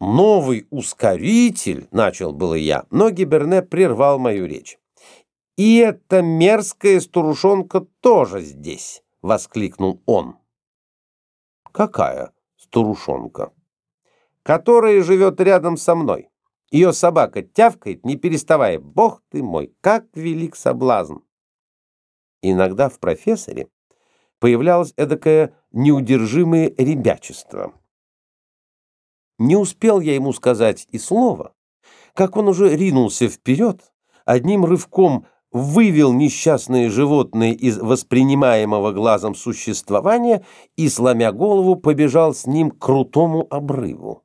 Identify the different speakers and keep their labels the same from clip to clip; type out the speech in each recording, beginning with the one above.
Speaker 1: Новый ускоритель, начал было я, но Гиберне прервал мою речь. И эта мерзкая старушонка тоже здесь, воскликнул он. Какая старушонка? Которая живет рядом со мной. Ее собака тявкает, не переставая. Бог ты мой, как велик соблазн! Иногда в профессоре появлялось эдакое неудержимое ребячество. Не успел я ему сказать и слова, как он уже ринулся вперед, одним рывком вывел несчастное животное из воспринимаемого глазом существования и, сломя голову, побежал с ним к крутому обрыву.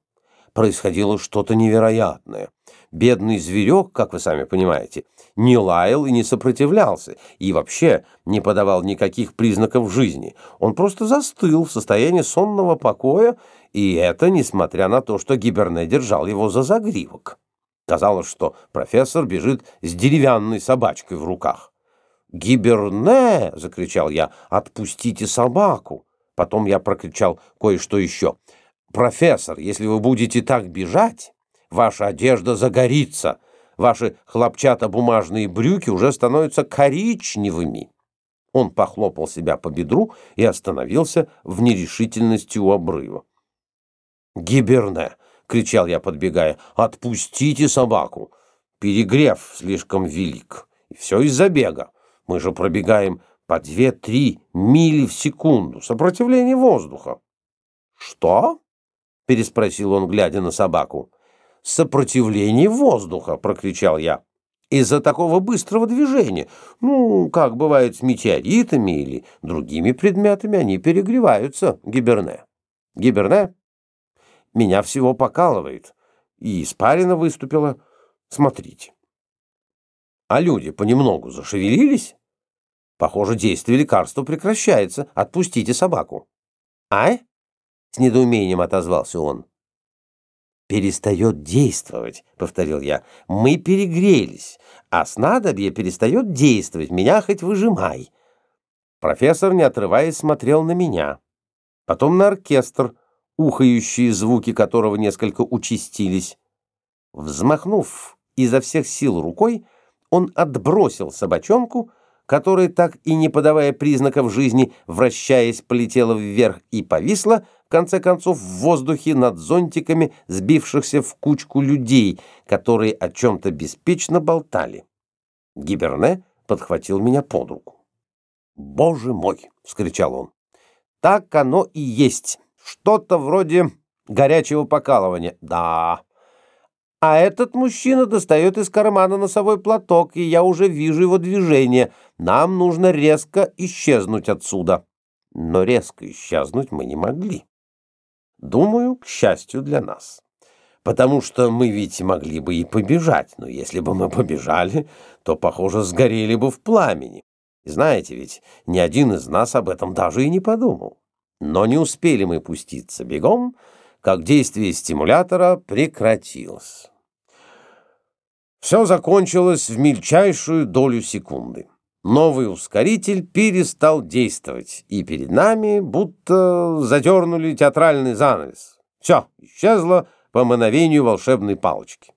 Speaker 1: Происходило что-то невероятное. Бедный зверек, как вы сами понимаете, не лаял и не сопротивлялся, и вообще не подавал никаких признаков жизни. Он просто застыл в состоянии сонного покоя и это несмотря на то, что Гиберне держал его за загривок. Казалось, что профессор бежит с деревянной собачкой в руках. «Гиберне!» — закричал я. «Отпустите собаку!» Потом я прокричал кое-что еще. «Профессор, если вы будете так бежать, ваша одежда загорится, ваши хлопчатобумажные брюки уже становятся коричневыми». Он похлопал себя по бедру и остановился в нерешительности у обрыва. «Гиберне!» — кричал я, подбегая. «Отпустите собаку! Перегрев слишком велик. И все из-за бега. Мы же пробегаем по две-три мили в секунду. Сопротивление воздуха». «Что?» — переспросил он, глядя на собаку. «Сопротивление воздуха!» — прокричал я. «Из-за такого быстрого движения. Ну, как бывает с метеоритами или другими предметами, они перегреваются, Гиберне. Гиберне?» Меня всего покалывает. И испарина выступила. Смотрите. А люди понемногу зашевелились. Похоже, действие лекарства прекращается. Отпустите собаку. Ай? С недоумением отозвался он. «Перестает действовать», — повторил я. «Мы перегрелись, а снадобье перестает действовать. Меня хоть выжимай». Профессор, не отрываясь, смотрел на меня. Потом на оркестр, ухающие звуки которого несколько участились. Взмахнув изо всех сил рукой, он отбросил собачонку, которая, так и не подавая признаков жизни, вращаясь, полетела вверх и повисла, в конце концов, в воздухе над зонтиками сбившихся в кучку людей, которые о чем-то беспечно болтали. Гиберне подхватил меня под руку. «Боже мой!» — вскричал он. «Так оно и есть!» Что-то вроде горячего покалывания. Да. А этот мужчина достает из кармана носовой платок, и я уже вижу его движение. Нам нужно резко исчезнуть отсюда. Но резко исчезнуть мы не могли. Думаю, к счастью для нас. Потому что мы ведь могли бы и побежать, но если бы мы побежали, то, похоже, сгорели бы в пламени. знаете ведь, ни один из нас об этом даже и не подумал. Но не успели мы пуститься бегом, как действие стимулятора прекратилось. Все закончилось в мельчайшую долю секунды. Новый ускоритель перестал действовать, и перед нами будто задернули театральный занавес. Все исчезло по мановению волшебной палочки.